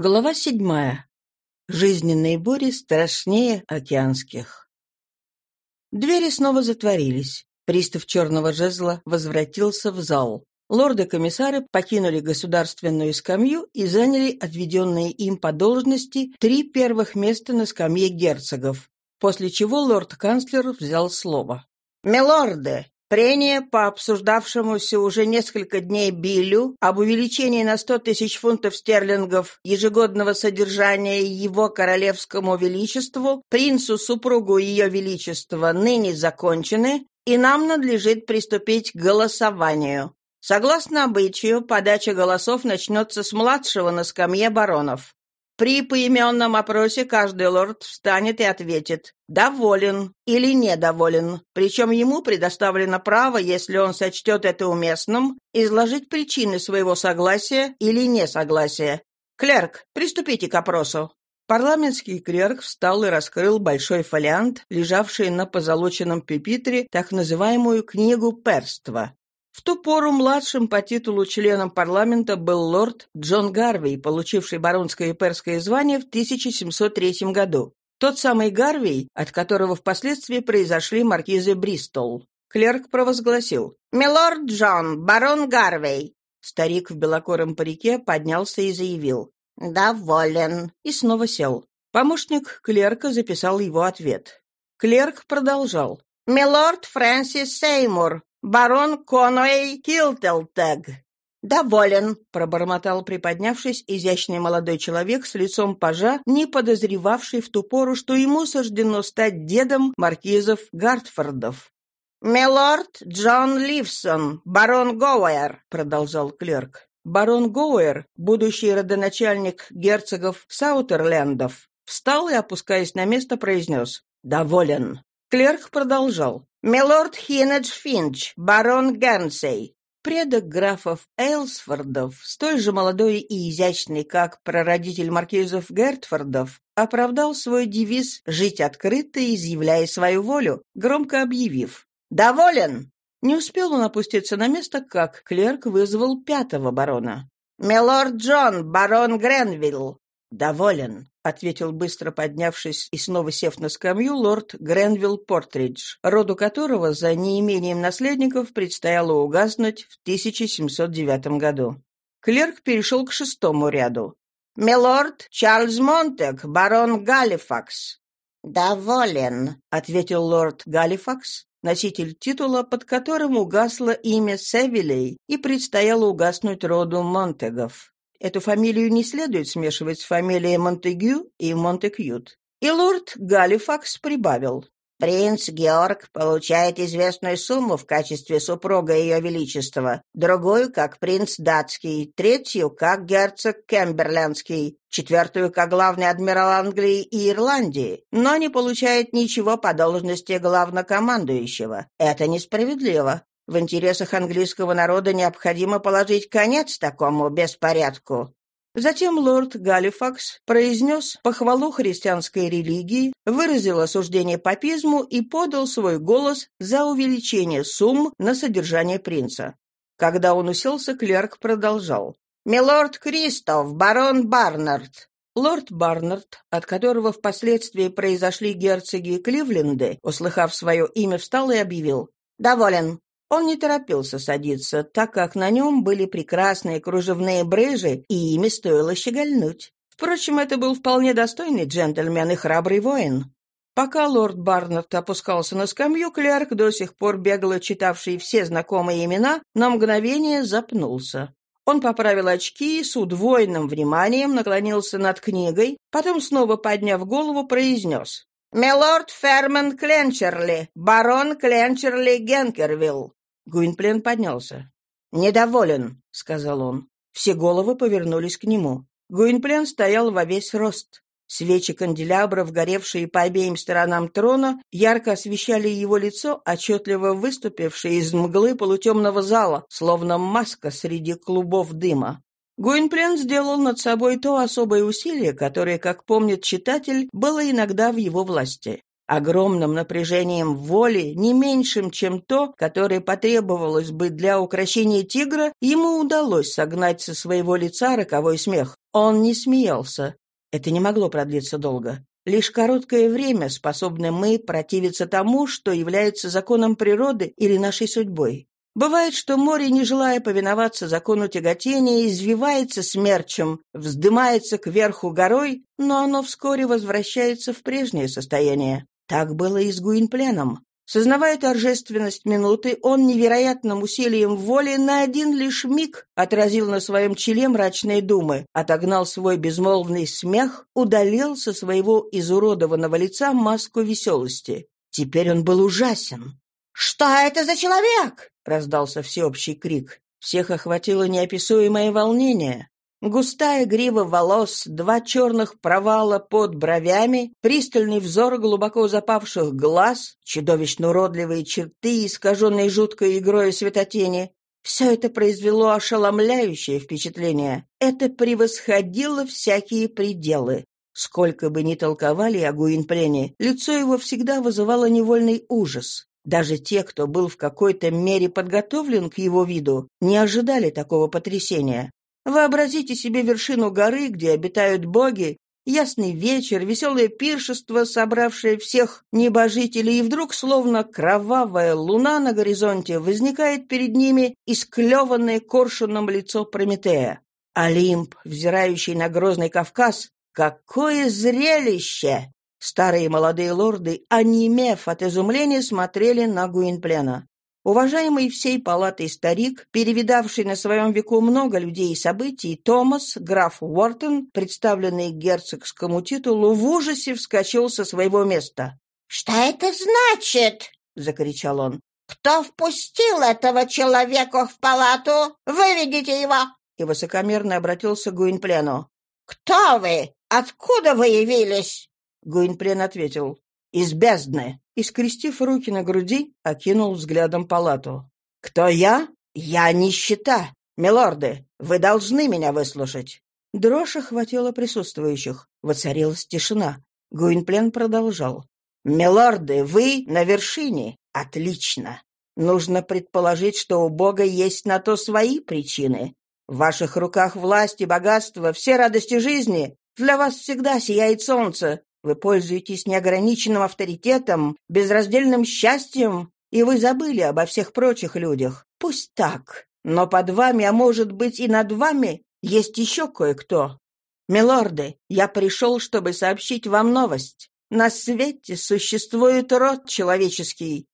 Глава седьмая. Жизненные бури страшнее океанских. Двери снова затворились. Пристав черного жезла возвратился в зал. Лорды-комиссары покинули государственную скамью и заняли отведенные им по должности три первых места на скамье герцогов, после чего лорд-канцлер взял слово. «Милорды, Прения по обсуждавшемуся уже несколько дней Биллю об увеличении на 100 тысяч фунтов стерлингов ежегодного содержания его королевскому величеству, принцу, супругу ее величества, ныне закончены, и нам надлежит приступить к голосованию. Согласно обычаю, подача голосов начнется с младшего на скамье баронов. При поименном опросе каждый лорд встанет и ответит «доволен» или «недоволен», причем ему предоставлено право, если он сочтет это уместным, изложить причины своего согласия или несогласия. «Клерк, приступите к опросу». Парламентский клерк встал и раскрыл большой фолиант, лежавший на позолоченном пепитре, так называемую «книгу перства». В ту пору младшим по титулу членом парламента был лорд Джон Гарвей, получивший баронское и перское звание в 1703 году. Тот самый Гарвей, от которого впоследствии произошли маркизы Бристол. Клерк провозгласил «Милорд Джон, барон Гарвей». Старик в белокором парике поднялся и заявил «Доволен» и снова сел. Помощник клерка записал его ответ. Клерк продолжал «Милорд Фрэнсис Сеймур, барон Конуэй Килтелтег». «Доволен», — пробормотал, приподнявшись, изящный молодой человек с лицом пажа, не подозревавший в ту пору, что ему суждено стать дедом маркизов Гартфордов. «Милорд Джон Ливсон, барон Гоуэр», — продолжал клерк. Барон Гоуэр, будущий родоначальник герцогов Саутерлендов, встал и, опускаясь на место, произнес «Доволен». Клерк продолжал. «Милорд Хинедж Финч, барон Генсей». Предок графов Эйлсфордов, столь же молодой и изящный, как прародитель маркизов Гертфордов, оправдал свой девиз «Жить открыто, изъявляя свою волю», громко объявив «Доволен!». Не успел он опуститься на место, как клерк вызвал пятого барона. «Милорд Джон, барон Гренвилл». «Доволен», — ответил быстро поднявшись и снова сев на скамью лорд Гренвилл Портридж, роду которого за неимением наследников предстояло угаснуть в 1709 году. Клерк перешел к шестому ряду. «Милорд Чарльз Монтек, барон Галифакс». «Доволен», — ответил лорд Галифакс, носитель титула, под которым угасло имя Севилей и предстояло угаснуть роду Монтегов. Эту фамилию не следует смешивать с фамилией Монтегю и Монтекьют. И лорд Галифакс прибавил. Принц Георг получает известную сумму в качестве супруга Ее Величества, другую, как принц датский, третью, как герцог Кемберлендский, четвертую, как главный адмирал Англии и Ирландии, но не получает ничего по должности главнокомандующего. Это несправедливо. В интересах английского народа необходимо положить конец такому беспорядку. Затем лорд Галифакс произнес похвалу христианской религии, выразил осуждение папизму и подал свой голос за увеличение сумм на содержание принца. Когда он уселся, клерк продолжал. «Милорд Кристоф, барон Барнард». Лорд Барнард, от которого впоследствии произошли герцоги Кливленды, услыхав свое имя, встал и объявил. «Доволен. Он не торопился садиться, так как на нем были прекрасные кружевные брыжи, и ими стоило щегольнуть. Впрочем, это был вполне достойный джентльмен и храбрый воин. Пока лорд Барнард опускался на скамью, клерк, до сих пор бегло читавший все знакомые имена, на мгновение запнулся. Он поправил очки и с удвоенным вниманием наклонился над книгой, потом, снова подняв голову, произнес. «Милорд Фермен Кленчерли, барон Кленчерли Генкервилл». Гуинплен поднялся. «Недоволен», — сказал он. Все головы повернулись к нему. Гуинплен стоял во весь рост. Свечи канделябров, горевшие по обеим сторонам трона, ярко освещали его лицо, отчетливо выступившее из мглы полутемного зала, словно маска среди клубов дыма. Гуинплен сделал над собой то особое усилие, которое, как помнит читатель, было иногда в его власти. Огромным напряжением воли, не меньшим, чем то, которое потребовалось бы для украшения тигра, ему удалось согнать со своего лица роковой смех. Он не смеялся. Это не могло продлиться долго. Лишь короткое время способны мы противиться тому, что является законом природы или нашей судьбой. Бывает, что море, не желая повиноваться закону тяготения, извивается смерчем, вздымается кверху горой, но оно вскоре возвращается в прежнее состояние. Так было и с Гуинпленом. Сознавая торжественность минуты, он невероятным усилием воли на один лишь миг отразил на своем челе мрачные думы, отогнал свой безмолвный смех, удалил со своего изуродованного лица маску веселости. Теперь он был ужасен. «Что это за человек?» — раздался всеобщий крик. Всех охватило неописуемое волнение. Густая грива волос, два черных провала под бровями, пристальный взор глубоко запавших глаз, чудовищно уродливые черты, искаженные жуткой игрой светотени. Все это произвело ошеломляющее впечатление. Это превосходило всякие пределы. Сколько бы ни толковали о Гуинплене, лицо его всегда вызывало невольный ужас. Даже те, кто был в какой-то мере подготовлен к его виду, не ожидали такого потрясения. Вообразите себе вершину горы, где обитают боги, ясный вечер, веселое пиршество, собравшее всех небожителей, и вдруг, словно кровавая луна на горизонте, возникает перед ними исклеванное коршуном лицо Прометея. Олимп, взирающий на грозный Кавказ, какое зрелище! Старые молодые лорды, онемев от изумления, смотрели на Гуинплена. Уважаемый всей палатой старик, перевидавший на своем веку много людей и событий, Томас, граф Уортон, представленный герцогскому титулу, в ужасе вскочил со своего места. «Что это значит?» — закричал он. «Кто впустил этого человека в палату? Выведите его!» И высокомерно обратился к Гуинплену. «Кто вы? Откуда вы явились?» Гуинплен ответил. «Из бездны!» и, скрестив руки на груди, окинул взглядом палату. «Кто я? Я нищета! Милорды, вы должны меня выслушать!» Дрожь охватила присутствующих. Воцарилась тишина. Гуинплен продолжал. «Милорды, вы на вершине. Отлично. Нужно предположить, что у Бога есть на то свои причины. В ваших руках власть и богатство, все радости жизни. Для вас всегда сияет солнце. Вы пользуетесь неограниченным авторитетом, безраздельным счастьем, и вы забыли обо всех прочих людях. Пусть так, но под вами, а может быть и над вами, есть еще кое-кто. Милорды, я пришел, чтобы сообщить вам новость. На свете существует род человеческий.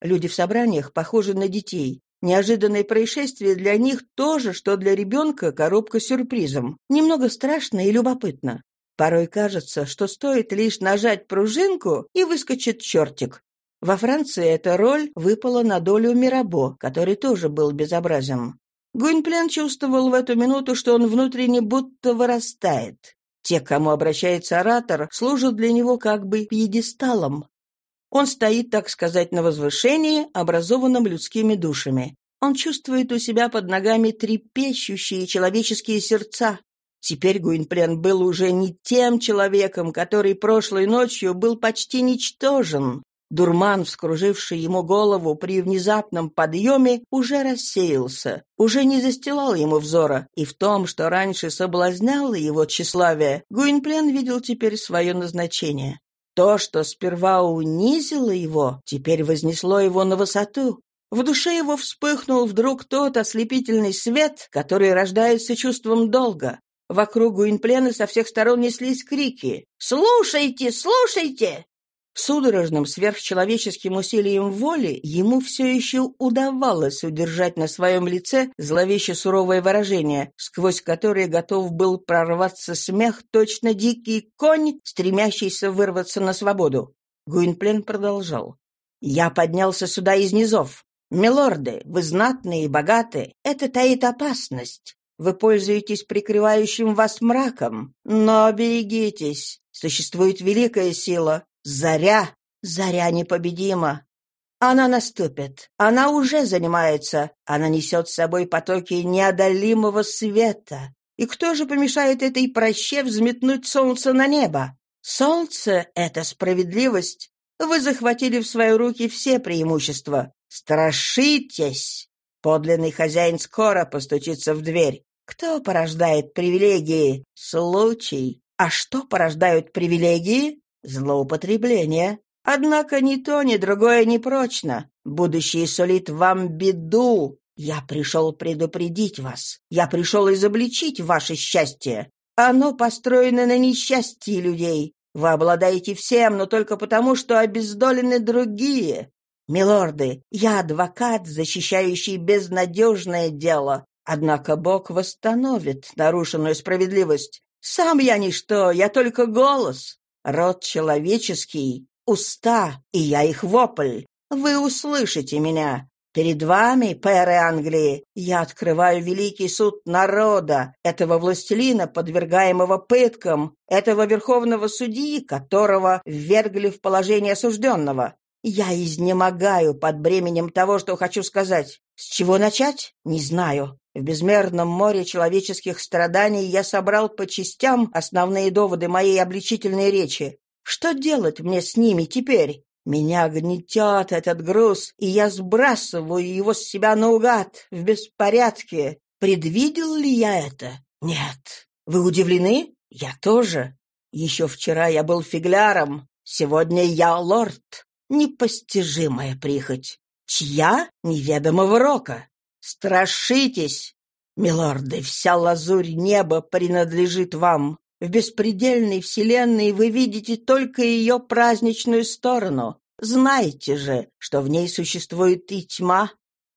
Люди в собраниях похожи на детей. Неожиданное происшествие для них то же, что для ребенка коробка с сюрпризом. Немного страшно и любопытно. Порой кажется, что стоит лишь нажать пружинку, и выскочит чертик. Во Франции эта роль выпала на долю Мирабо, который тоже был безобразен. Гуинплен чувствовал в эту минуту, что он внутренне будто вырастает. Те, к кому обращается оратор, служат для него как бы пьедесталом. Он стоит, так сказать, на возвышении, образованном людскими душами. Он чувствует у себя под ногами трепещущие человеческие сердца. Теперь Гуинплен был уже не тем человеком, который прошлой ночью был почти ничтожен. Дурман, вскруживший ему голову при внезапном подъеме, уже рассеялся, уже не застилал ему взора, и в том, что раньше соблазняло его тщеславие, Гуинплен видел теперь свое назначение. То, что сперва унизило его, теперь вознесло его на высоту. В душе его вспыхнул вдруг тот ослепительный свет, который рождается чувством долга. Вокруг Гуинплена со всех сторон неслись крики «Слушайте! Слушайте!» Судорожным сверхчеловеческим усилием воли ему все еще удавалось удержать на своем лице зловеще суровое выражение, сквозь которое готов был прорваться смех точно дикий конь, стремящийся вырваться на свободу. Гуинплен продолжал. «Я поднялся сюда из низов. Милорды, вы знатные и богаты. Это таит опасность. Вы пользуетесь прикрывающим вас мраком. Но берегитесь. Существует великая сила. Заря. Заря непобедима. Она наступит. Она уже занимается. Она несет с собой потоки неодолимого света. И кто же помешает этой проще взметнуть солнце на небо? Солнце — это справедливость. Вы захватили в свои руки все преимущества. Страшитесь! Подлинный хозяин скоро постучится в дверь. Кто порождает привилегии? Случай. А что порождают привилегии? Злоупотребление. Однако ни то, ни другое не прочно. Будущее сулит вам беду. Я пришел предупредить вас. Я пришел изобличить ваше счастье. Оно построено на несчастье людей. Вы обладаете всем, но только потому, что обездолены другие. Милорды, я адвокат, защищающий безнадежное дело. Однако Бог восстановит нарушенную справедливость. Сам я ничто, я только голос. Род человеческий, уста, и я их вопль. Вы услышите меня. Перед вами, пэры Англии, я открываю великий суд народа, этого властелина, подвергаемого пыткам, этого верховного судьи, которого ввергли в положение осужденного. Я изнемогаю под бременем того, что хочу сказать. С чего начать? Не знаю. В безмерном море человеческих страданий я собрал по частям основные доводы моей обличительной речи. Что делать мне с ними теперь? Меня гнетет этот груз, и я сбрасываю его с себя наугад, в беспорядке. Предвидел ли я это? Нет. Вы удивлены? Я тоже. Еще вчера я был фигляром, сегодня я лорд. Непостижимая прихоть. Чья? Неведомого рока. Страшитесь! Милорды, вся лазурь неба принадлежит вам. В беспредельной вселенной вы видите только ее праздничную сторону. Знаете же, что в ней существует и тьма.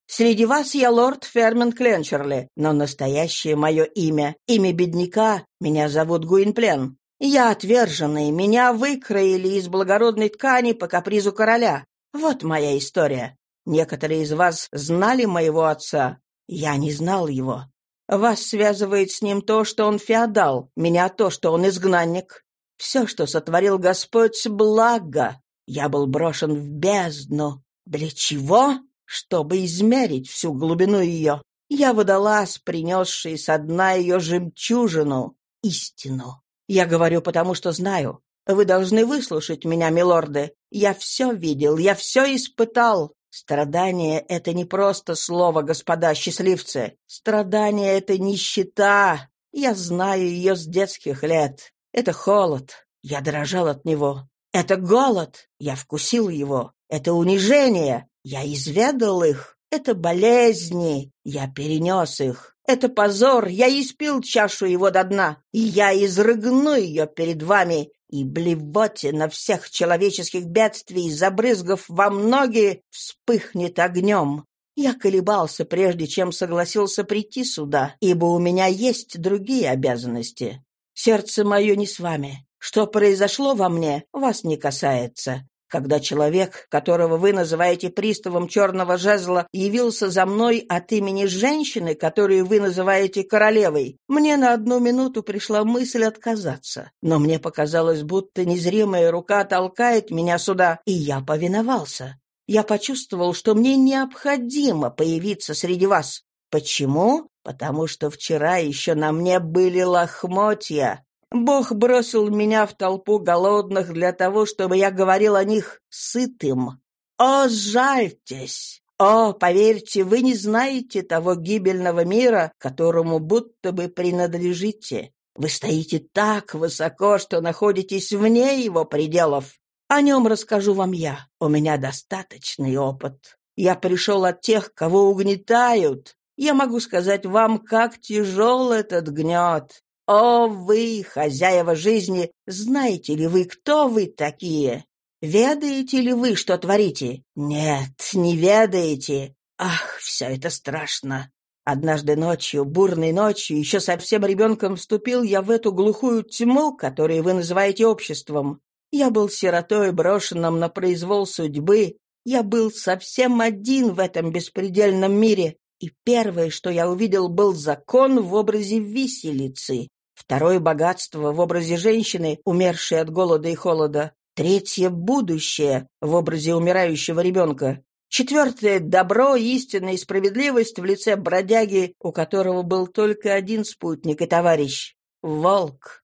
Среди вас я лорд Фермен Кленчерли, но настоящее мое имя, имя бедняка, меня зовут Гуинплен. Я отверженный, меня выкроили из благородной ткани по капризу короля. Вот моя история. Некоторые из вас знали моего отца. Я не знал его. Вас связывает с ним то, что он феодал, меня то, что он изгнанник. Все, что сотворил Господь, благо. Я был брошен в бездну. Для чего? Чтобы измерить всю глубину ее. Я водолаз, принесший со дна ее жемчужину, истину. Я говорю, потому что знаю. Вы должны выслушать меня, милорды. Я все видел, я все испытал. Страдание — это не просто слово, господа счастливцы. Страдание — это нищета. Я знаю ее с детских лет. Это холод. Я дрожал от него. Это голод. Я вкусил его. Это унижение. Я изведал их. Это болезни. Я перенес их. Это позор. Я испил чашу его до дна. И я изрыгну ее перед вами и блевоте на всех человеческих бедствий, забрызгав во многие, вспыхнет огнем. Я колебался, прежде чем согласился прийти сюда, ибо у меня есть другие обязанности. Сердце мое не с вами. Что произошло во мне, вас не касается когда человек, которого вы называете приставом черного жезла, явился за мной от имени женщины, которую вы называете королевой, мне на одну минуту пришла мысль отказаться. Но мне показалось, будто незримая рука толкает меня сюда, и я повиновался. Я почувствовал, что мне необходимо появиться среди вас. Почему? Потому что вчера еще на мне были лохмотья, Бог бросил меня в толпу голодных для того, чтобы я говорил о них сытым. О, жальтесь! О, поверьте, вы не знаете того гибельного мира, которому будто бы принадлежите. Вы стоите так высоко, что находитесь вне его пределов. О нем расскажу вам я. У меня достаточный опыт. Я пришел от тех, кого угнетают. Я могу сказать вам, как тяжел этот гнет. О, вы, хозяева жизни, знаете ли вы, кто вы такие? Ведаете ли вы, что творите? Нет, не ведаете. Ах, все это страшно. Однажды ночью, бурной ночью, еще совсем ребенком вступил я в эту глухую тьму, которую вы называете обществом. Я был сиротой, брошенным на произвол судьбы. Я был совсем один в этом беспредельном мире. И первое, что я увидел, был закон в образе виселицы. Второе — богатство в образе женщины, умершей от голода и холода. Третье — будущее в образе умирающего ребенка. Четвертое — добро, истина и справедливость в лице бродяги, у которого был только один спутник и товарищ — волк.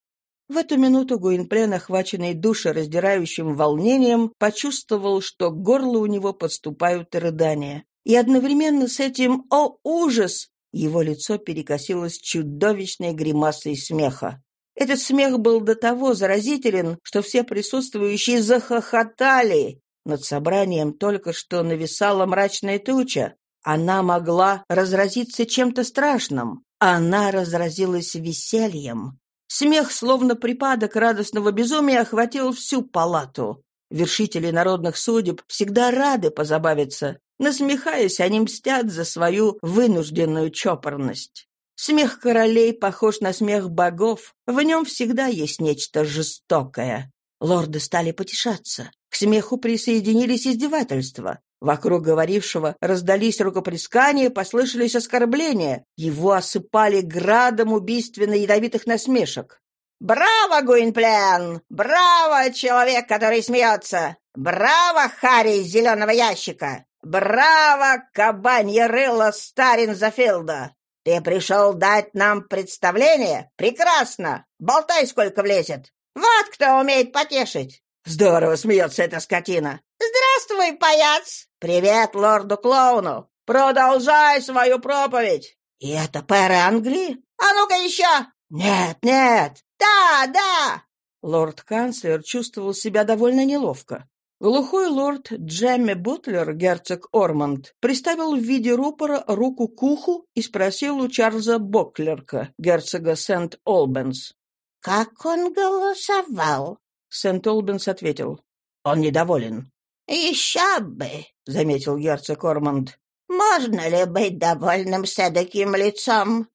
В эту минуту Гуинплен, охваченный душераздирающим волнением, почувствовал, что к горлу у него подступают рыдания. И одновременно с этим, о ужас, его лицо перекосилось чудовищной гримасой смеха. Этот смех был до того заразителен, что все присутствующие захохотали. Над собранием только что нависала мрачная туча. Она могла разразиться чем-то страшным. Она разразилась весельем. Смех, словно припадок радостного безумия, охватил всю палату. Вершители народных судеб всегда рады позабавиться. Насмехаясь, они мстят за свою вынужденную чопорность. Смех королей похож на смех богов, в нем всегда есть нечто жестокое. Лорды стали потешаться. К смеху присоединились издевательства. Вокруг говорившего раздались рукоплескания, послышались оскорбления. Его осыпали градом убийственно ядовитых насмешек. «Браво, Гуинплен! Браво, человек, который смеется! Браво, Харри из зеленого ящика! Браво, кабанье рыло Старин Зафилда! Ты пришел дать нам представление? Прекрасно! Болтай, сколько влезет! Вот кто умеет потешить!» «Здорово смеется эта скотина!» «Здравствуй, паяц!» «Привет лорду-клоуну! Продолжай свою проповедь!» «И это пэр Англии?» «А ну-ка еще!» «Нет, нет!» «Да, да!» Лорд-канцлер чувствовал себя довольно неловко. Глухой лорд Джемми Бутлер, герцог Ормонд, приставил в виде рупора руку к уху и спросил у Чарльза Боклерка, герцога Сент-Олбенс. «Как он голосовал?» Сент-Олбенс ответил. «Он недоволен». «Еще бы», — заметил герцог Ормонд. «Можно ли быть довольным с таким лицом?»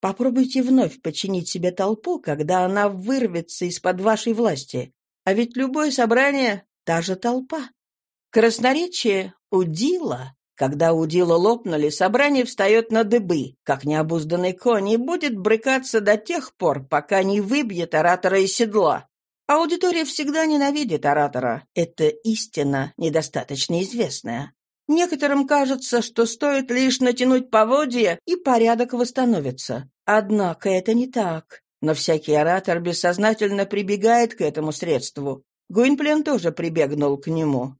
Попробуйте вновь подчинить себе толпу, когда она вырвется из-под вашей власти. А ведь любое собрание — та же толпа. Красноречие — удила. Когда удила лопнули, собрание встает на дыбы, как необузданный конь, и будет брыкаться до тех пор, пока не выбьет оратора из седла. Аудитория всегда ненавидит оратора. Это истина, недостаточно известная. Некоторым кажется, что стоит лишь натянуть поводья, и порядок восстановится. Однако это не так. Но всякий оратор бессознательно прибегает к этому средству. Гуинплен тоже прибегнул к нему.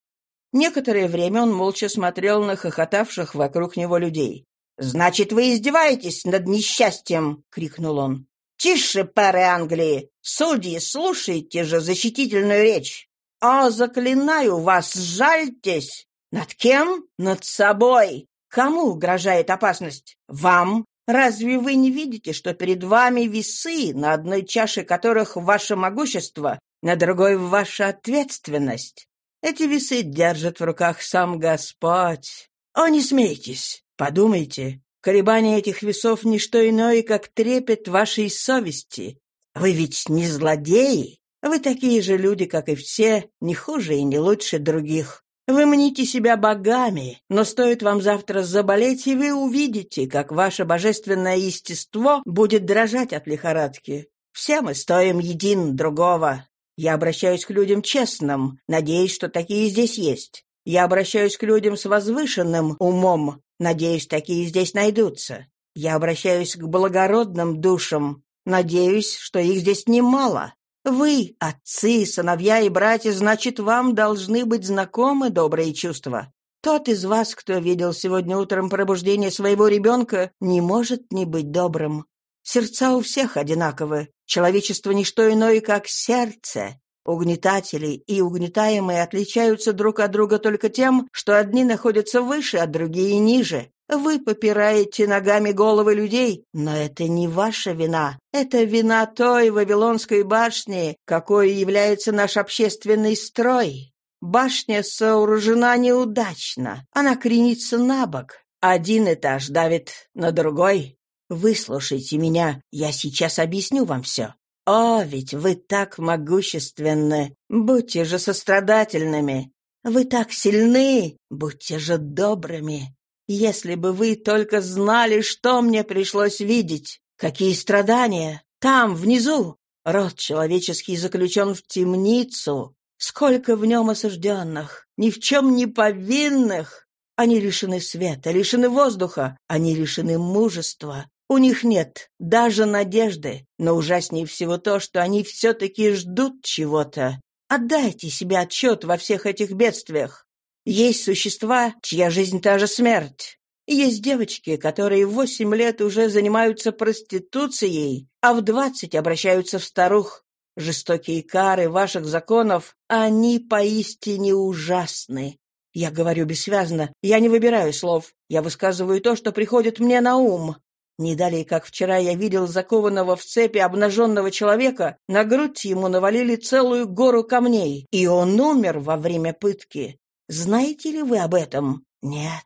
Некоторое время он молча смотрел на хохотавших вокруг него людей. «Значит, вы издеваетесь над несчастьем!» — крикнул он. «Тише, пары Англии! Судьи, слушайте же защитительную речь! О, заклинаю вас, жальтесь! Над кем? Над собой! Кому угрожает опасность? Вам? Разве вы не видите, что перед вами весы, на одной чаше которых ваше могущество, на другой ваша ответственность? Эти весы держит в руках сам Господь. О, не смейтесь! Подумайте, Колебание этих весов — не что иное, как трепет вашей совести. Вы ведь не злодеи. Вы такие же люди, как и все, не хуже и не лучше других. Вы мните себя богами, но стоит вам завтра заболеть, и вы увидите, как ваше божественное естество будет дрожать от лихорадки. Все мы стоим един другого. Я обращаюсь к людям честным, надеюсь, что такие здесь есть. Я обращаюсь к людям с возвышенным умом, Надеюсь, такие здесь найдутся. Я обращаюсь к благородным душам. Надеюсь, что их здесь немало. Вы, отцы, сыновья и братья, значит, вам должны быть знакомы добрые чувства. Тот из вас, кто видел сегодня утром пробуждение своего ребенка, не может не быть добрым. Сердца у всех одинаковы. Человечество — не что иное, как сердце. Угнетатели и угнетаемые отличаются друг от друга только тем, что одни находятся выше, а другие ниже. Вы попираете ногами головы людей, но это не ваша вина. Это вина той Вавилонской башни, какой является наш общественный строй. Башня сооружена неудачно. Она кренится на бок. Один этаж давит на другой. Выслушайте меня, я сейчас объясню вам все. «О, ведь вы так могущественны! Будьте же сострадательными! Вы так сильны! Будьте же добрыми! Если бы вы только знали, что мне пришлось видеть! Какие страдания! Там, внизу! Род человеческий заключен в темницу! Сколько в нем осужденных! Ни в чем не повинных! Они лишены света, лишены воздуха, они лишены мужества. У них нет даже надежды, но ужаснее всего то, что они все-таки ждут чего-то. Отдайте себе отчет во всех этих бедствиях. Есть существа, чья жизнь та же смерть. Есть девочки, которые в восемь лет уже занимаются проституцией, а в двадцать обращаются в старух. Жестокие кары ваших законов, они поистине ужасны. Я говорю бессвязно, я не выбираю слов, я высказываю то, что приходит мне на ум. Не далее, как вчера я видел закованного в цепи обнаженного человека, на грудь ему навалили целую гору камней, и он умер во время пытки. Знаете ли вы об этом? Нет.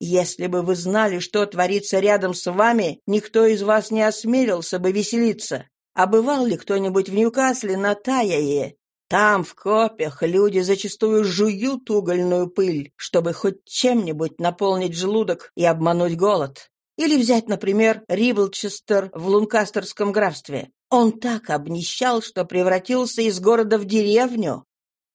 Если бы вы знали, что творится рядом с вами, никто из вас не осмелился бы веселиться. А бывал ли кто-нибудь в Ньюкасле на Таяе? Там, в копях, люди зачастую жуют угольную пыль, чтобы хоть чем-нибудь наполнить желудок и обмануть голод. Или взять, например, Риблчестер в Лункастерском графстве. Он так обнищал, что превратился из города в деревню.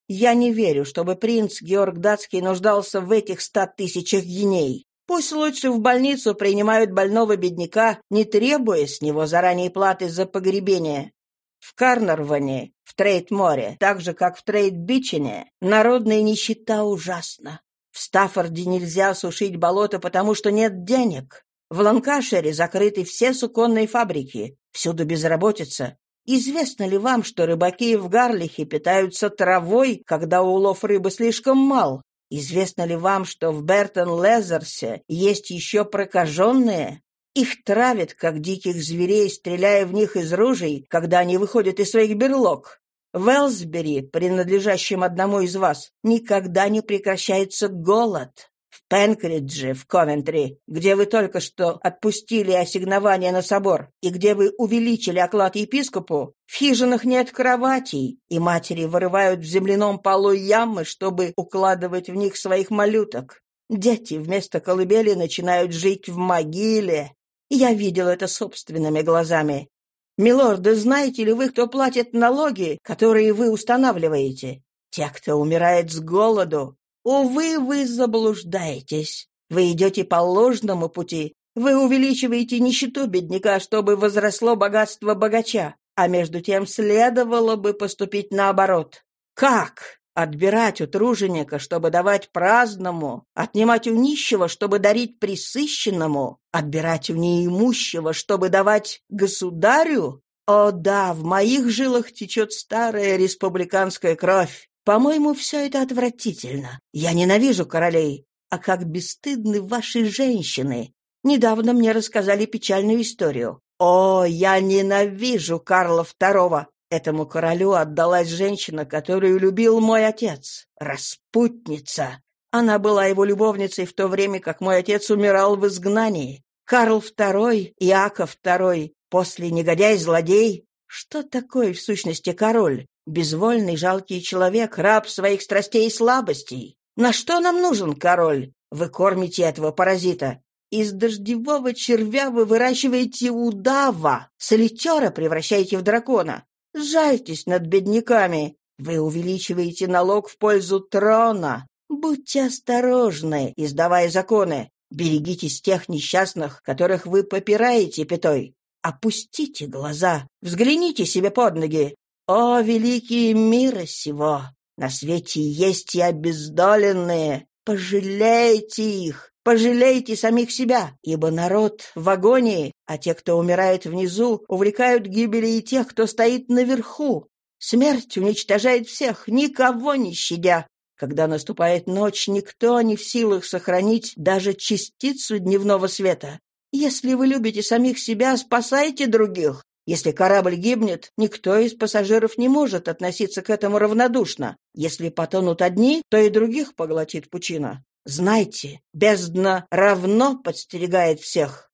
Я не верю, чтобы принц Георг Датский нуждался в этих ста тысячах геней. Пусть лучше в больницу принимают больного бедняка, не требуя с него заранее платы за погребение. В Карнарване, в Трейд-море, так же, как в Трейд-бичине, народная нищета ужасна. В Стаффорде нельзя сушить болото, потому что нет денег. В Ланкашере закрыты все суконные фабрики, всюду безработица. Известно ли вам, что рыбаки в Гарлихе питаются травой, когда улов рыбы слишком мал? Известно ли вам, что в Бертон-Лезерсе есть еще прокаженные? Их травят, как диких зверей, стреляя в них из ружей, когда они выходят из своих берлог. В Элсбери, принадлежащем одному из вас, никогда не прекращается голод. В в Ковентри, где вы только что отпустили ассигнование на собор и где вы увеличили оклад епископу, в хижинах нет кроватей, и матери вырывают в земляном полу ямы, чтобы укладывать в них своих малюток. Дети вместо колыбели начинают жить в могиле. Я видел это собственными глазами. Милорды, знаете ли вы, кто платит налоги, которые вы устанавливаете? Те, кто умирает с голоду, Увы, вы заблуждаетесь. Вы идете по ложному пути. Вы увеличиваете нищету бедняка, чтобы возросло богатство богача. А между тем следовало бы поступить наоборот. Как? Отбирать у труженика, чтобы давать праздному, отнимать у нищего, чтобы дарить присыщенному, отбирать у неимущего, чтобы давать государю? О да, в моих жилах течет старая республиканская кровь. По-моему, все это отвратительно. Я ненавижу королей. А как бесстыдны ваши женщины. Недавно мне рассказали печальную историю. О, я ненавижу Карла II. Этому королю отдалась женщина, которую любил мой отец. Распутница. Она была его любовницей в то время, как мой отец умирал в изгнании. Карл II, Иаков II, после негодяй-злодей. Что такое, в сущности, король? Безвольный, жалкий человек, раб своих страстей и слабостей. На что нам нужен король? Вы кормите этого паразита. Из дождевого червя вы выращиваете удава, солитера превращаете в дракона. Жальтесь над бедняками. Вы увеличиваете налог в пользу трона. Будьте осторожны, издавая законы. Берегитесь тех несчастных, которых вы попираете пятой. Опустите глаза, взгляните себе под ноги. О, великие мира сего! На свете есть и обездоленные. Пожалейте их, пожалейте самих себя, ибо народ в агонии, а те, кто умирает внизу, увлекают гибели и тех, кто стоит наверху. Смерть уничтожает всех, никого не щадя. Когда наступает ночь, никто не в силах сохранить даже частицу дневного света. Если вы любите самих себя, спасайте других. Если корабль гибнет, никто из пассажиров не может относиться к этому равнодушно. Если потонут одни, то и других поглотит пучина. Знайте, бездна равно подстерегает всех.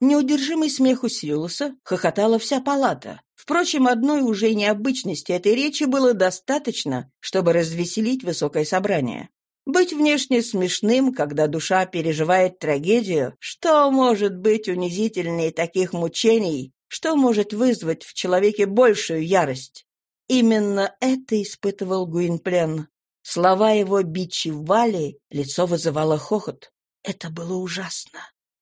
Неудержимый смех усилился, хохотала вся палата. Впрочем, одной уже необычности этой речи было достаточно, чтобы развеселить высокое собрание. Быть внешне смешным, когда душа переживает трагедию, что может быть унизительнее таких мучений, что может вызвать в человеке большую ярость? Именно это испытывал Гуинплен. Слова его бичевали, лицо вызывало хохот. Это было ужасно.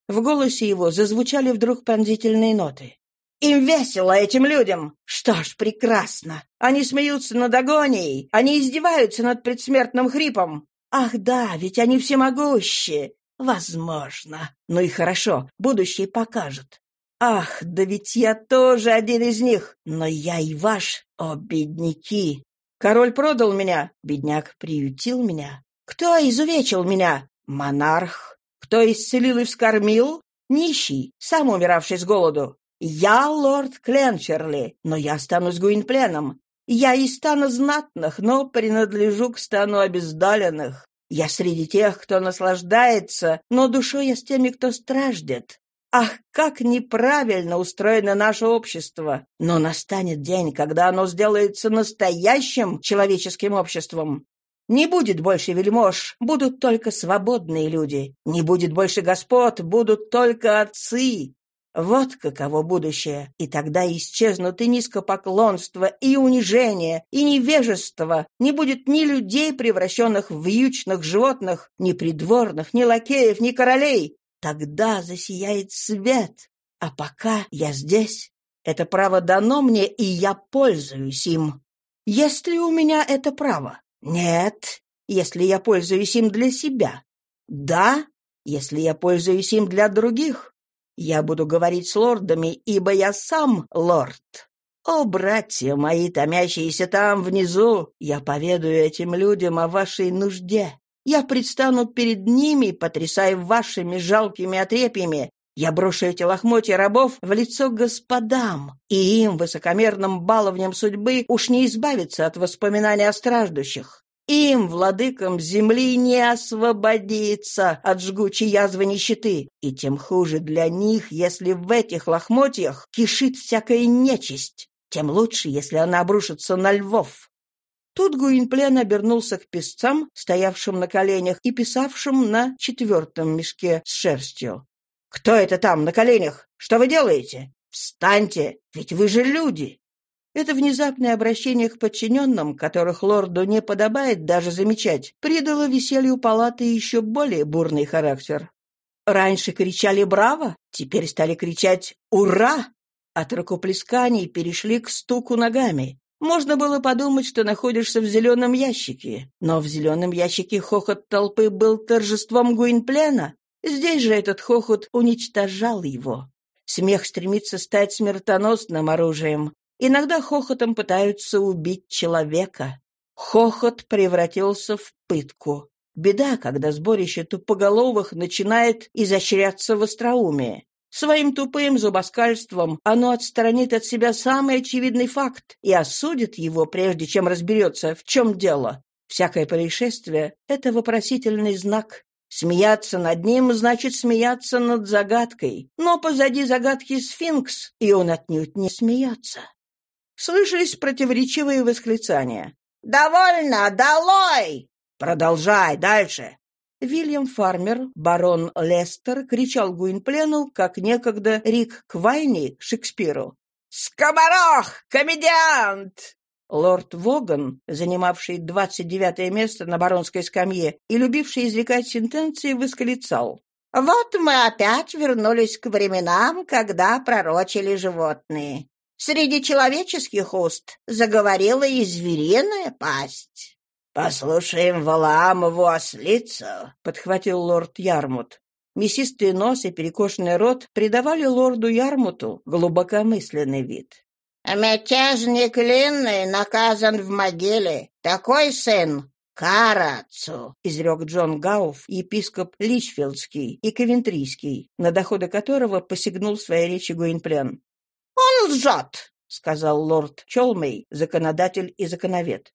В голосе его зазвучали вдруг пронзительные ноты. Им весело, этим людям. Что ж, прекрасно. Они смеются над агонией. Они издеваются над предсмертным хрипом. Ах да, ведь они всемогущие. Возможно. Ну и хорошо, будущее покажет. Ах, да ведь я тоже один из них. Но я и ваш, о, бедняки. Король продал меня, бедняк приютил меня. Кто изувечил меня? Монарх. Кто исцелил и вскормил? Нищий, сам умиравший с голоду. Я лорд Кленчерли, но я стану с Гуинпленом. Я из стана знатных, но принадлежу к стану обездаленных. Я среди тех, кто наслаждается, но душой я с теми, кто страждет. Ах, как неправильно устроено наше общество! Но настанет день, когда оно сделается настоящим человеческим обществом. Не будет больше вельмож, будут только свободные люди. Не будет больше господ, будут только отцы. Вот каково будущее. И тогда исчезнут и низкопоклонство, и унижение, и невежество. Не будет ни людей, превращенных в вьючных животных, ни придворных, ни лакеев, ни королей. Тогда засияет свет. А пока я здесь, это право дано мне, и я пользуюсь им. Есть ли у меня это право? Нет, если я пользуюсь им для себя. Да, если я пользуюсь им для других. Я буду говорить с лордами, ибо я сам лорд. О, братья мои, томящиеся там внизу, я поведаю этим людям о вашей нужде. Я предстану перед ними, потрясая вашими жалкими отрепьями. Я брошу эти лохмотья рабов в лицо господам, и им, высокомерным баловням судьбы, уж не избавиться от воспоминаний о страждущих. Им, владыкам земли, не освободиться от жгучей язвы нищеты, и тем хуже для них, если в этих лохмотьях кишит всякая нечисть, тем лучше, если она обрушится на львов. Тут Гуинплен обернулся к песцам, стоявшим на коленях и писавшим на четвертом мешке с шерстью. «Кто это там на коленях? Что вы делаете? Встаньте, ведь вы же люди!» Это внезапное обращение к подчиненным, которых лорду не подобает даже замечать, придало веселью палаты еще более бурный характер. Раньше кричали «Браво!», теперь стали кричать «Ура!». От рукоплесканий перешли к стуку ногами. Можно было подумать, что находишься в зеленом ящике. Но в зеленом ящике хохот толпы был торжеством Гуинплена. Здесь же этот хохот уничтожал его. Смех стремится стать смертоносным оружием. Иногда хохотом пытаются убить человека. Хохот превратился в пытку. Беда, когда сборище тупоголовых начинает изощряться в остроумие. Своим тупым зубоскальством оно отстранит от себя самый очевидный факт и осудит его, прежде чем разберется, в чем дело. Всякое происшествие — это вопросительный знак. Смеяться над ним значит смеяться над загадкой. Но позади загадки сфинкс, и он отнюдь не смеется. Слышались противоречивые восклицания. «Довольно! Долой!» «Продолжай! Дальше!» Вильям Фармер, барон Лестер, кричал Гуинплену, как некогда Рик Квайни Шекспиру. «Скоморох! Комедиант!» Лорд Воган, занимавший двадцать девятое место на баронской скамье и любивший извлекать сентенции, восклицал. «Вот мы опять вернулись к временам, когда пророчили животные. Среди человеческих уст заговорила и звериная пасть. «Послушаем Валаамову ослицу», — подхватил лорд Ярмут. Мясистый нос и перекошенный рот придавали лорду Ярмуту глубокомысленный вид. «Мятежник Линный наказан в могиле. Такой сын «Кара отцу!» — изрек Джон Гауф, епископ Личфилдский и Ковентрийский, на доходы которого посягнул своей речи Гуинплен. «Он лжет», — сказал лорд Чолмей, законодатель и законовед.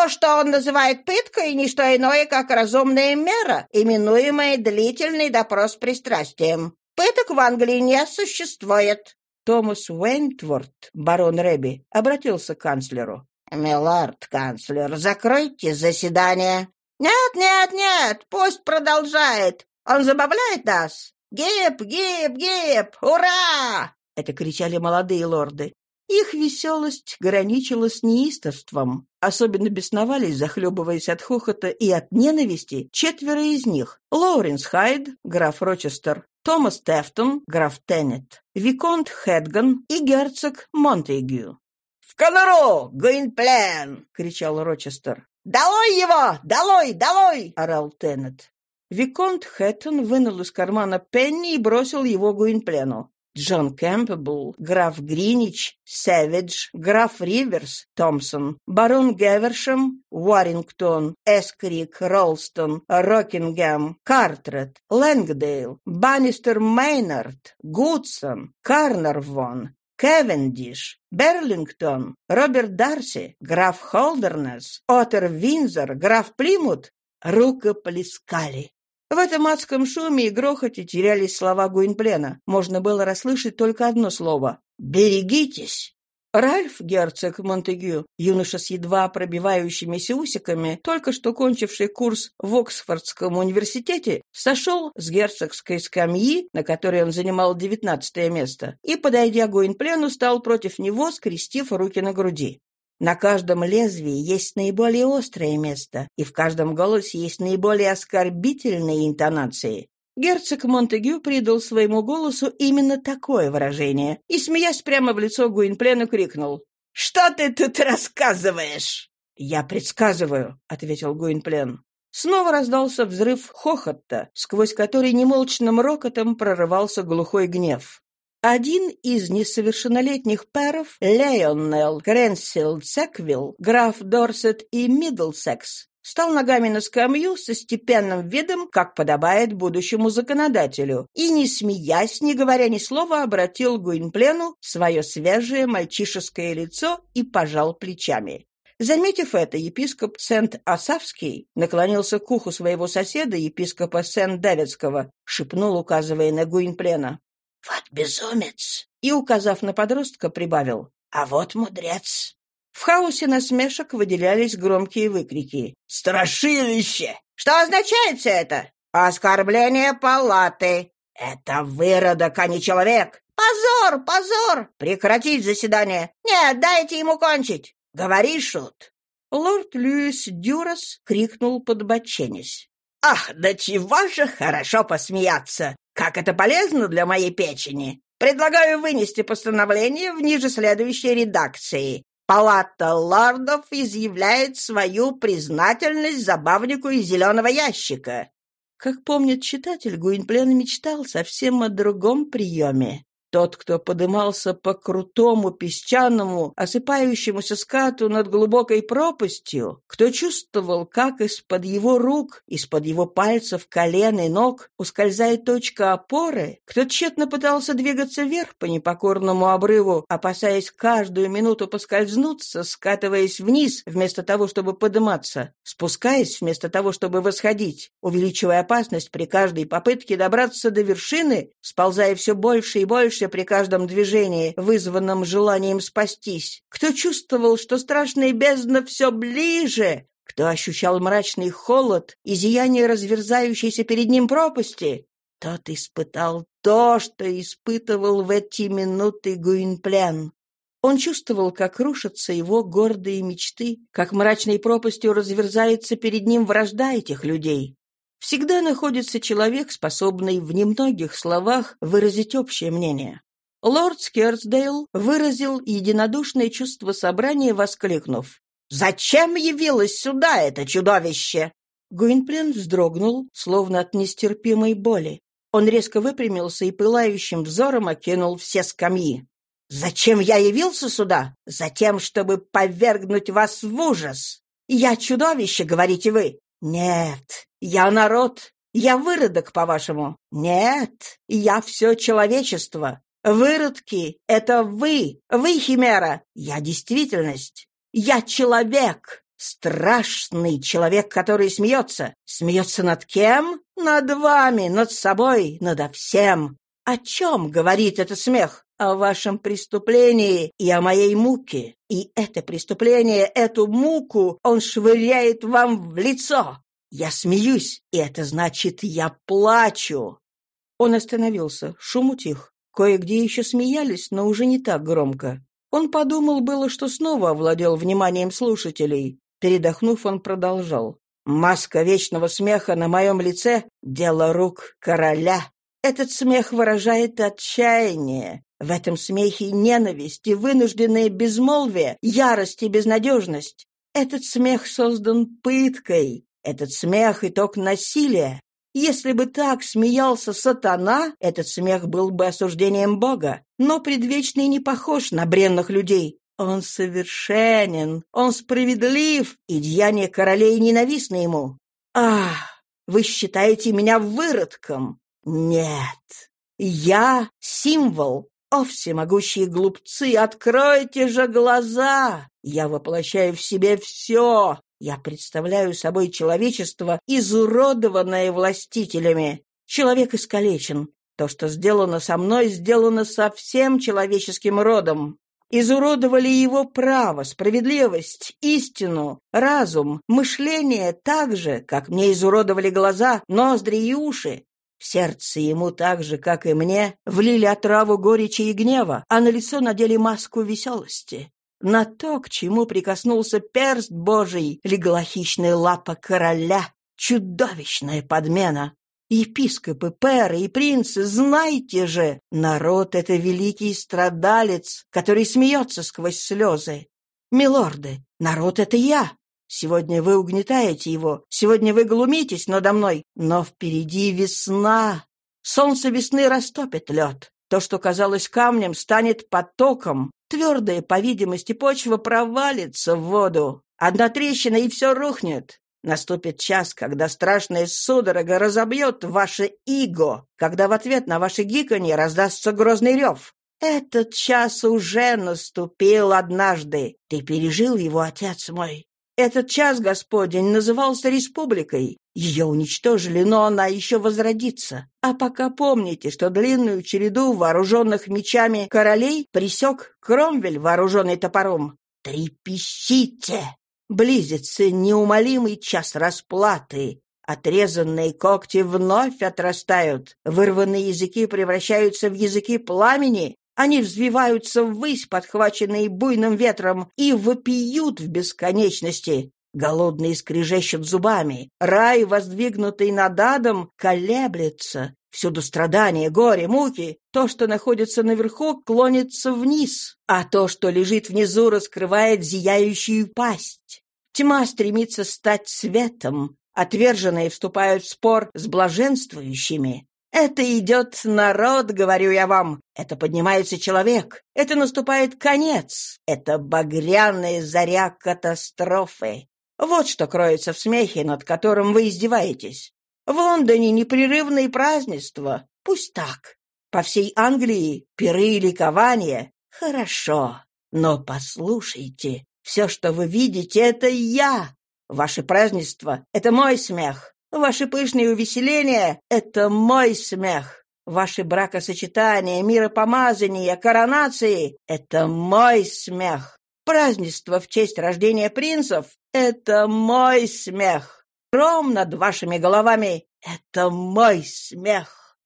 То, что он называет пыткой, не что иное, как разумная мера, именуемая длительный допрос пристрастием. Пыток в Англии не существует. Томас Уэйнтворт, барон Рэби, обратился к канцлеру. «Милорд канцлер, закройте заседание». «Нет, нет, нет, пусть продолжает. Он забавляет нас. Гип, гип, гип, ура!» Это кричали молодые лорды. Их веселость граничила с неистовством. Особенно бесновались, захлебываясь от хохота и от ненависти, четверо из них. Лоуренс Хайд, граф Рочестер, Томас Тефтон, граф Теннет, Виконт Хэттон и герцог Монтегю. «В конуру! Гуинплен!» — кричал Рочестер. «Долой его! Долой! Долой!» — орал Теннет. Виконт Хэттон вынул из кармана пенни и бросил его Гуинплену. Джон Кэмпбелл, граф Гринич, Сэвидж, граф Риверс, Томпсон, барон Гевершем, Уоррингтон, Эскрик, Ролстон, Рокингем, Картрет, Лэнгдейл, Баннистер Мейнард, Гудсон, Карнервон, Кевендиш, Берлингтон, Роберт Дарси, граф Холдернес, Отер Винзор, граф Плимут рукоплескали. В этом адском шуме и грохоте терялись слова Гуинплена. Можно было расслышать только одно слово — «Берегитесь!». Ральф, герцог Монтегю, юноша с едва пробивающимися усиками, только что кончивший курс в Оксфордском университете, сошел с герцогской скамьи, на которой он занимал девятнадцатое место, и, подойдя к Гуинплену, стал против него, скрестив руки на груди. На каждом лезвии есть наиболее острое место, и в каждом голосе есть наиболее оскорбительные интонации. Герцог Монтегю придал своему голосу именно такое выражение и, смеясь прямо в лицо Гуинплену, крикнул «Что ты тут рассказываешь?» «Я предсказываю», — ответил Гуинплен. Снова раздался взрыв хохота, сквозь который немолчным рокотом прорывался глухой гнев. Один из несовершеннолетних пэров, Леонел Гренсилд Секвилл, граф Дорсет и Миддлсекс, стал ногами на скамью со степенным видом, как подобает будущему законодателю, и, не смеясь, не говоря ни слова, обратил Гуинплену свое свежее мальчишеское лицо и пожал плечами. Заметив это, епископ Сент-Асавский наклонился к уху своего соседа, епископа Сент-Давидского, шепнул, указывая на Гуинплена. «Вот безумец!» И, указав на подростка, прибавил. «А вот мудрец!» В хаосе насмешек выделялись громкие выкрики. «Страшилище! Что означает это?» «Оскорбление палаты!» «Это выродок, а не человек!» «Позор! Позор! Прекратить заседание! Нет, дайте ему кончить!» «Говори, шут!» Лорд Льюис Дюрас крикнул, подбоченясь. «Ах, да чего же хорошо посмеяться! Как это полезно для моей печени? Предлагаю вынести постановление в ниже следующей редакции. Палата лордов изъявляет свою признательность забавнику из зеленого ящика. Как помнит читатель, Гуинплен мечтал совсем о другом приеме. Тот, кто подымался по крутому, песчаному, осыпающемуся скату над глубокой пропастью, кто чувствовал, как из-под его рук, из-под его пальцев, колен и ног ускользает точка опоры, кто тщетно пытался двигаться вверх по непокорному обрыву, опасаясь каждую минуту поскользнуться, скатываясь вниз вместо того, чтобы подниматься, спускаясь вместо того, чтобы восходить, увеличивая опасность при каждой попытке добраться до вершины, сползая все больше и больше, напрягся при каждом движении, вызванном желанием спастись, кто чувствовал, что страшная бездна все ближе, кто ощущал мрачный холод и зияние разверзающейся перед ним пропасти, тот испытал то, что испытывал в эти минуты Гуинплен. Он чувствовал, как рушатся его гордые мечты, как мрачной пропастью разверзается перед ним вражда этих людей. Всегда находится человек, способный в немногих словах выразить общее мнение. Лорд Скерсдейл выразил единодушное чувство собрания, воскликнув. «Зачем явилось сюда это чудовище?» Гуинплен вздрогнул, словно от нестерпимой боли. Он резко выпрямился и пылающим взором окинул все скамьи. «Зачем я явился сюда? Затем, чтобы повергнуть вас в ужас. Я чудовище, говорите вы? Нет, я народ. Я выродок, по-вашему? Нет, я все человечество. Выродки — это вы. Вы химера. Я действительность. Я человек. Страшный человек, который смеется. Смеется над кем? Над вами, над собой, надо всем. О чем говорит этот смех? О вашем преступлении и о моей муке. И это преступление, эту муку он швыряет вам в лицо. Я смеюсь, и это значит, я плачу. Он остановился, шум утих. Кое-где еще смеялись, но уже не так громко. Он подумал было, что снова овладел вниманием слушателей. Передохнув, он продолжал. «Маска вечного смеха на моем лице — дело рук короля. Этот смех выражает отчаяние. В этом смехе ненависть и вынужденное безмолвие, ярость и безнадежность. Этот смех создан пыткой. Этот смех — итог насилия. Если бы так смеялся сатана, этот смех был бы осуждением Бога. Но предвечный не похож на бренных людей. Он совершенен, он справедлив, и деяния королей ненавистны ему. Ах, вы считаете меня выродком? Нет, я символ. О, всемогущие глупцы, откройте же глаза! Я воплощаю в себе все. Я представляю собой человечество, изуродованное властителями. Человек искалечен. То, что сделано со мной, сделано со всем человеческим родом. Изуродовали его право, справедливость, истину, разум, мышление так же, как мне изуродовали глаза, ноздри и уши. В сердце ему так же, как и мне, влили отраву горечи и гнева, а на лицо надели маску веселости. На то, к чему прикоснулся перст Божий, легла хищная лапа короля, чудовищная подмена. Епископы, пэры и принцы, знайте же, народ — это великий страдалец, который смеется сквозь слезы. Милорды, народ — это я. Сегодня вы угнетаете его, сегодня вы глумитесь надо мной, но впереди весна. Солнце весны растопит лед. То, что казалось камнем, станет потоком. Твердая, по видимости, почва провалится в воду. Одна трещина, и все рухнет. Наступит час, когда страшная судорога разобьет ваше иго, когда в ответ на ваше гиканье раздастся грозный рев. Этот час уже наступил однажды. Ты пережил его, отец мой. Этот час, Господень, назывался республикой. Ее уничтожили, но она еще возродится. А пока помните, что длинную череду вооруженных мечами королей присек Кромвель, вооруженный топором. Трепещите! Близится неумолимый час расплаты. Отрезанные когти вновь отрастают. Вырванные языки превращаются в языки пламени. Они взвиваются ввысь, подхваченные буйным ветром, и вопиют в бесконечности. Голодные скрежещут зубами. Рай, воздвигнутый над адом, колеблется. Всюду страдания, горе, муки. То, что находится наверху, клонится вниз, а то, что лежит внизу, раскрывает зияющую пасть. Тьма стремится стать светом. Отверженные вступают в спор с блаженствующими. Это идет народ, говорю я вам. Это поднимается человек. Это наступает конец. Это багряная заря катастрофы. Вот что кроется в смехе, над которым вы издеваетесь. В Лондоне непрерывные празднества. Пусть так. По всей Англии пиры и ликования. Хорошо. Но послушайте, все, что вы видите, это я. Ваши празднества — это мой смех. Ваши пышные увеселения — это мой смех. Ваши бракосочетания, миропомазания, коронации — это мой смех. Празднество в честь рождения принцев — это мой смех. Гром над вашими головами — это мой смех!»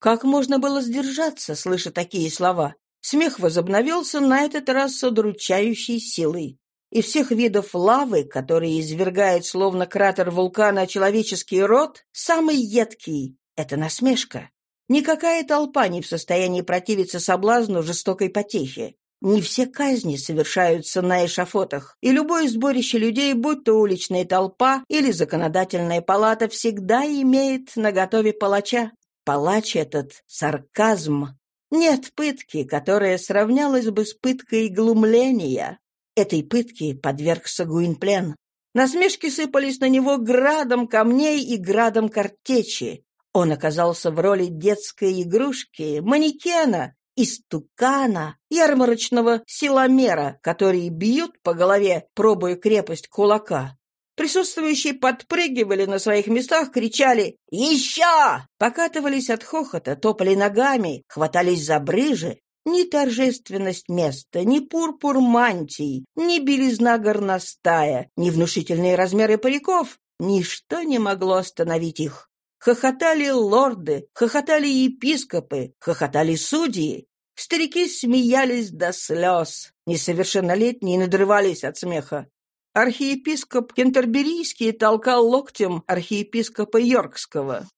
Как можно было сдержаться, слыша такие слова? Смех возобновился на этот раз с удручающей силой. Из всех видов лавы, которые извергает словно кратер вулкана человеческий род, самый едкий — это насмешка. Никакая толпа не в состоянии противиться соблазну жестокой потехи. Не все казни совершаются на эшафотах, и любое сборище людей, будь то уличная толпа или законодательная палата, всегда имеет наготове палача. Палач этот — сарказм. Нет пытки, которая сравнялась бы с пыткой глумления. Этой пытке подвергся Гуинплен. Насмешки сыпались на него градом камней и градом картечи. Он оказался в роли детской игрушки, манекена, истукана, ярмарочного силомера, которые бьют по голове, пробуя крепость кулака. Присутствующие подпрыгивали на своих местах, кричали «Еще!», покатывались от хохота, топали ногами, хватались за брыжи. Ни торжественность места, ни пурпур мантий, ни белизна горностая, ни внушительные размеры париков — ничто не могло остановить их. Хохотали лорды, хохотали епископы, хохотали судьи. Старики смеялись до слез. Несовершеннолетние надрывались от смеха. Архиепископ Кентерберийский толкал локтем архиепископа Йоркского.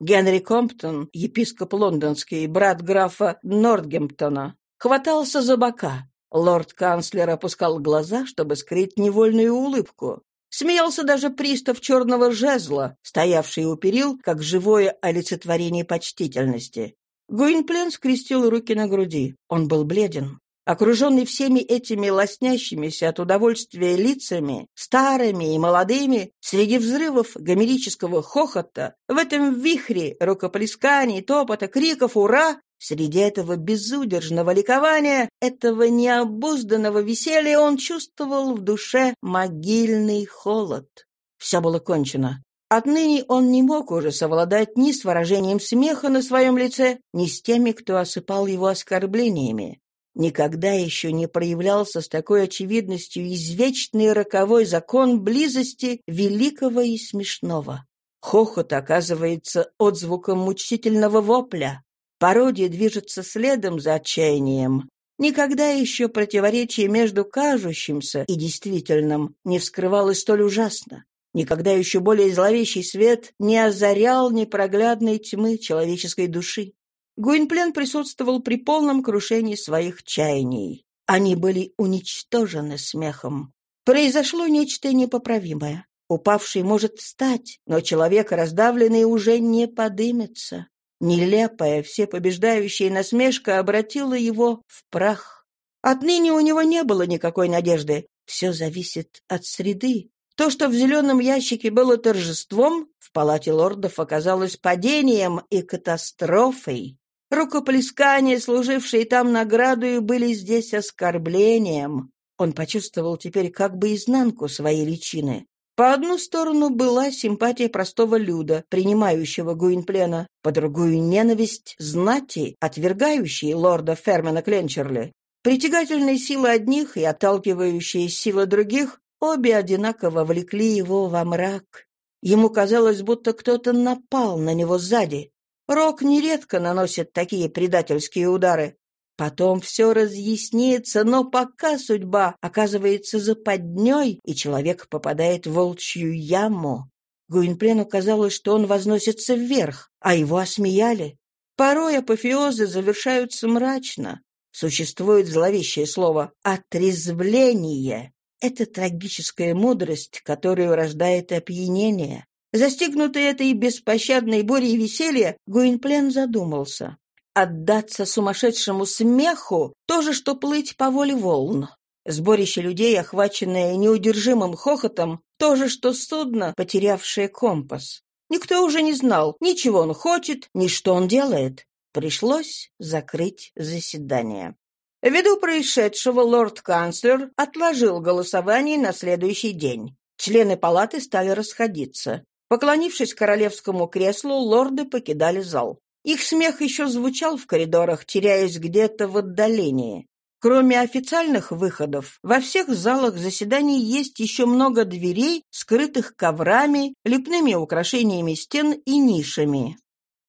Генри Комптон, епископ лондонский, брат графа Нортгемптона, хватался за бока. Лорд-канцлер опускал глаза, чтобы скрыть невольную улыбку. Смеялся даже пристав черного жезла, стоявший у перил, как живое олицетворение почтительности. Гуинплен скрестил руки на груди. Он был бледен. Окруженный всеми этими лоснящимися от удовольствия лицами, старыми и молодыми, среди взрывов гомерического хохота, в этом вихре рукоплесканий, топота, криков «Ура!», среди этого безудержного ликования, этого необузданного веселья он чувствовал в душе могильный холод. Все было кончено. Отныне он не мог уже совладать ни с выражением смеха на своем лице, ни с теми, кто осыпал его оскорблениями. Никогда еще не проявлялся с такой очевидностью извечный роковой закон близости великого и смешного. Хохот оказывается отзвуком мучительного вопля. Пародия движется следом за отчаянием. Никогда еще противоречие между кажущимся и действительным не вскрывалось столь ужасно. Никогда еще более зловещий свет не озарял непроглядной тьмы человеческой души. Гуинплен присутствовал при полном крушении своих чаяний. Они были уничтожены смехом. Произошло нечто непоправимое. Упавший может встать, но человек, раздавленный, уже не подымется. Нелепая, всепобеждающая насмешка обратила его в прах. Отныне у него не было никакой надежды. Все зависит от среды. То, что в зеленом ящике было торжеством, в палате лордов оказалось падением и катастрофой. Рукоплескания, служившие там наградою, были здесь оскорблением. Он почувствовал теперь как бы изнанку своей личины. По одну сторону была симпатия простого люда, принимающего Гуинплена, по другую — ненависть знати, отвергающей лорда Фермена Кленчерли. Притягательные силы одних и отталкивающие силы других обе одинаково влекли его во мрак. Ему казалось, будто кто-то напал на него сзади. Рок нередко наносит такие предательские удары. Потом все разъяснится, но пока судьба оказывается западней, и человек попадает в волчью яму. Гуинплену казалось, что он возносится вверх, а его осмеяли. Порой апофеозы завершаются мрачно. Существует зловещее слово «отрезвление». Это трагическая мудрость, которую рождает опьянение. Застигнутый этой беспощадной бурей веселья, Гуинплен задумался. Отдаться сумасшедшему смеху — то же, что плыть по воле волн. Сборище людей, охваченное неудержимым хохотом, то же, что судно, потерявшее компас. Никто уже не знал, ни чего он хочет, ни что он делает. Пришлось закрыть заседание. Ввиду происшедшего лорд-канцлер отложил голосование на следующий день. Члены палаты стали расходиться. Поклонившись королевскому креслу, лорды покидали зал. Их смех еще звучал в коридорах, теряясь где-то в отдалении. Кроме официальных выходов, во всех залах заседаний есть еще много дверей, скрытых коврами, лепными украшениями стен и нишами.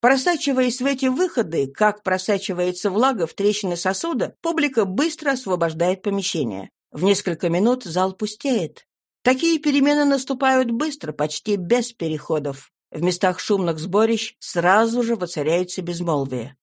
Просачиваясь в эти выходы, как просачивается влага в трещины сосуда, публика быстро освобождает помещение. В несколько минут зал пустеет. Такие перемены наступают быстро, почти без переходов. В местах шумных сборищ сразу же воцаряется безмолвие.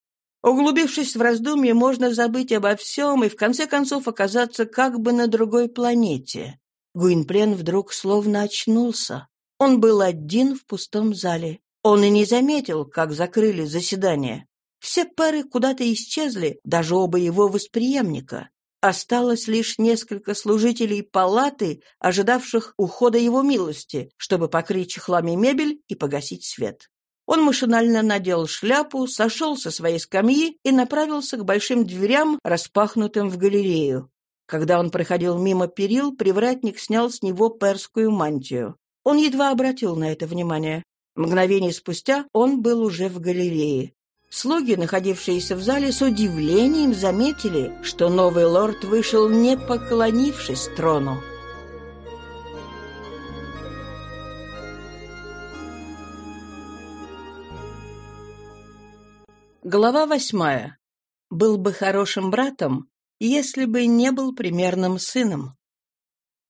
Углубившись в раздумье, можно забыть обо всем и в конце концов оказаться как бы на другой планете. Гуинплен вдруг словно очнулся. Он был один в пустом зале. Он и не заметил, как закрыли заседание. Все пары куда-то исчезли, даже оба его восприемника. Осталось лишь несколько служителей палаты, ожидавших ухода его милости, чтобы покрыть чехлами мебель и погасить свет. Он машинально надел шляпу, сошел со своей скамьи и направился к большим дверям, распахнутым в галерею. Когда он проходил мимо перил, привратник снял с него перскую мантию. Он едва обратил на это внимание. Мгновение спустя он был уже в галерее. Слуги, находившиеся в зале, с удивлением заметили, что новый лорд вышел, не поклонившись трону. Глава восьмая. Был бы хорошим братом, если бы не был примерным сыном.